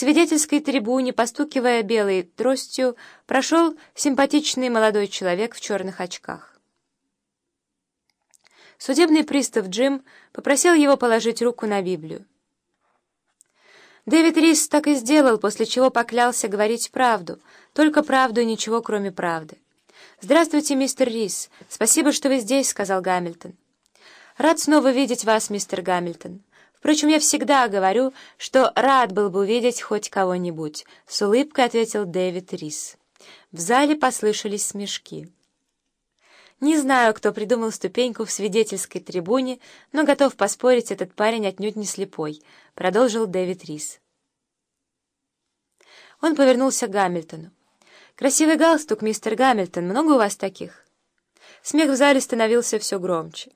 свидетельской трибуне, постукивая белой тростью, прошел симпатичный молодой человек в черных очках. Судебный пристав Джим попросил его положить руку на Библию. Дэвид Рис так и сделал, после чего поклялся говорить правду, только правду и ничего, кроме правды. «Здравствуйте, мистер Рис. Спасибо, что вы здесь», — сказал Гамильтон. «Рад снова видеть вас, мистер Гамильтон. Впрочем, я всегда говорю, что рад был бы увидеть хоть кого-нибудь», — с улыбкой ответил Дэвид Рис. В зале послышались смешки. Не знаю, кто придумал ступеньку в свидетельской трибуне, но готов поспорить, этот парень отнюдь не слепой, — продолжил Дэвид Рис. Он повернулся к Гамильтону. «Красивый галстук, мистер Гамильтон. Много у вас таких?» Смех в зале становился все громче.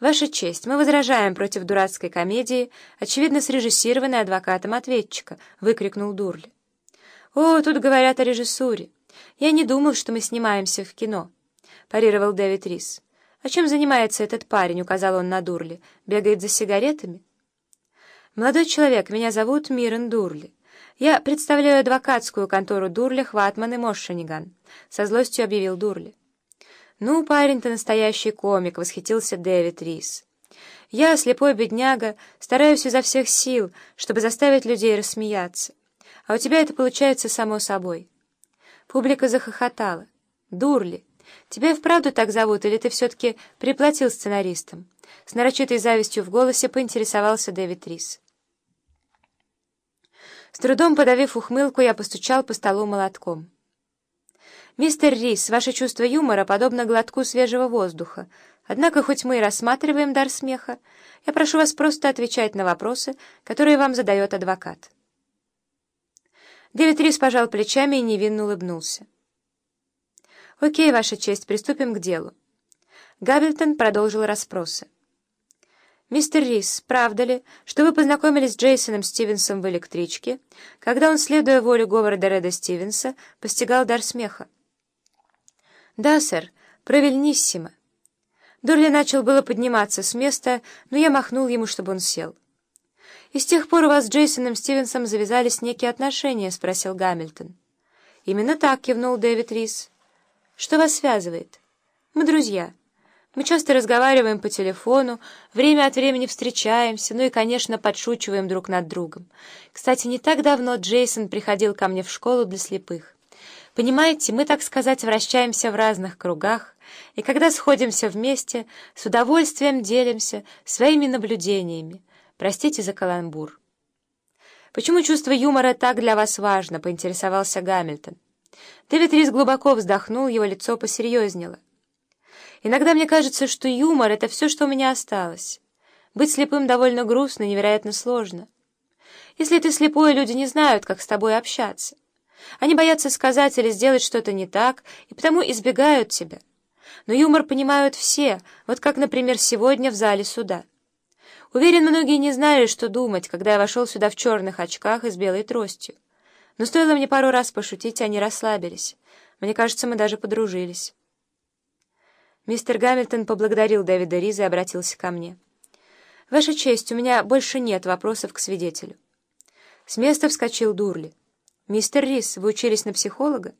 «Ваша честь, мы возражаем против дурацкой комедии, очевидно срежиссированной адвокатом ответчика», — выкрикнул Дурли. «О, тут говорят о режиссуре. Я не думал, что мы снимаемся в кино» парировал Дэвид Рис. «А чем занимается этот парень?» — указал он на Дурли. «Бегает за сигаретами?» «Молодой человек, меня зовут Мирен Дурли. Я представляю адвокатскую контору Дурли, Хватман и Мошениган», — со злостью объявил Дурли. «Ну, парень-то настоящий комик», — восхитился Дэвид Рис. «Я, слепой бедняга, стараюсь изо всех сил, чтобы заставить людей рассмеяться. А у тебя это получается само собой». Публика захохотала. «Дурли!» «Тебя вправду так зовут, или ты все-таки приплатил сценаристам?» С нарочитой завистью в голосе поинтересовался Дэвид Рис. С трудом подавив ухмылку, я постучал по столу молотком. «Мистер Рис, ваше чувство юмора подобно глотку свежего воздуха. Однако, хоть мы и рассматриваем дар смеха, я прошу вас просто отвечать на вопросы, которые вам задает адвокат». Дэвид Рис пожал плечами и невинно улыбнулся. «Окей, Ваша честь, приступим к делу». Габбельтон продолжил расспросы. «Мистер Рис, правда ли, что вы познакомились с Джейсоном Стивенсом в электричке, когда он, следуя воле Говарда Реда Стивенса, постигал дар смеха?» «Да, сэр, провельниссимо». Дурли начал было подниматься с места, но я махнул ему, чтобы он сел. «И с тех пор у вас с Джейсоном Стивенсом завязались некие отношения?» — спросил Гамильтон. «Именно так», — кивнул Дэвид Рис. Что вас связывает? Мы друзья. Мы часто разговариваем по телефону, время от времени встречаемся, ну и, конечно, подшучиваем друг над другом. Кстати, не так давно Джейсон приходил ко мне в школу для слепых. Понимаете, мы, так сказать, вращаемся в разных кругах, и когда сходимся вместе, с удовольствием делимся своими наблюдениями. Простите за каламбур. «Почему чувство юмора так для вас важно?» — поинтересовался Гамильтон. Дэвид Рис глубоко вздохнул, его лицо посерьезнело. «Иногда мне кажется, что юмор — это все, что у меня осталось. Быть слепым довольно грустно и невероятно сложно. Если ты слепой, люди не знают, как с тобой общаться. Они боятся сказать или сделать что-то не так, и потому избегают тебя. Но юмор понимают все, вот как, например, сегодня в зале суда. Уверен, многие не знали, что думать, когда я вошел сюда в черных очках и с белой тростью. Но стоило мне пару раз пошутить, они расслабились. Мне кажется, мы даже подружились. Мистер Гамильтон поблагодарил Дэвида Риза и обратился ко мне. «Ваша честь, у меня больше нет вопросов к свидетелю». С места вскочил Дурли. «Мистер Риз, вы учились на психолога?»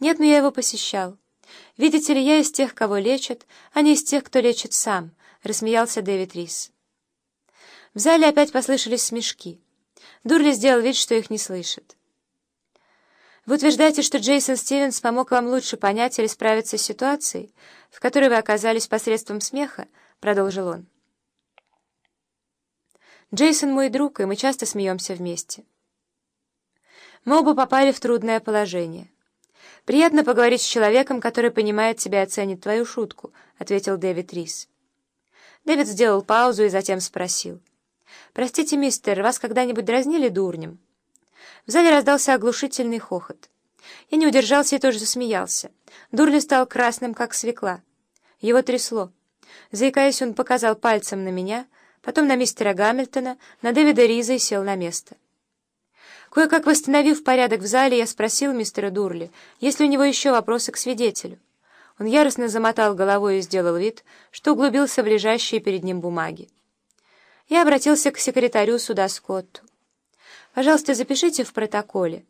«Нет, но я его посещал. Видите ли, я из тех, кого лечат, а не из тех, кто лечит сам», — рассмеялся Дэвид Рис. В зале опять послышались смешки. Дурли сделал вид, что их не слышит. Вы утверждаете, что Джейсон Стивенс помог вам лучше понять или справиться с ситуацией, в которой вы оказались посредством смеха, — продолжил он. Джейсон мой друг, и мы часто смеемся вместе. Мы оба попали в трудное положение. «Приятно поговорить с человеком, который понимает тебя и оценит твою шутку», — ответил Дэвид Рис. Дэвид сделал паузу и затем спросил. «Простите, мистер, вас когда-нибудь дразнили дурнем?» В зале раздался оглушительный хохот. Я не удержался и тоже засмеялся. Дурли стал красным, как свекла. Его трясло. Заикаясь, он показал пальцем на меня, потом на мистера Гамильтона, на Дэвида Риза и сел на место. Кое-как восстановив порядок в зале, я спросил мистера Дурли, есть ли у него еще вопросы к свидетелю. Он яростно замотал головой и сделал вид, что углубился в лежащие перед ним бумаги. Я обратился к секретарю суда Скотту. Пожалуйста, запишите в протоколе.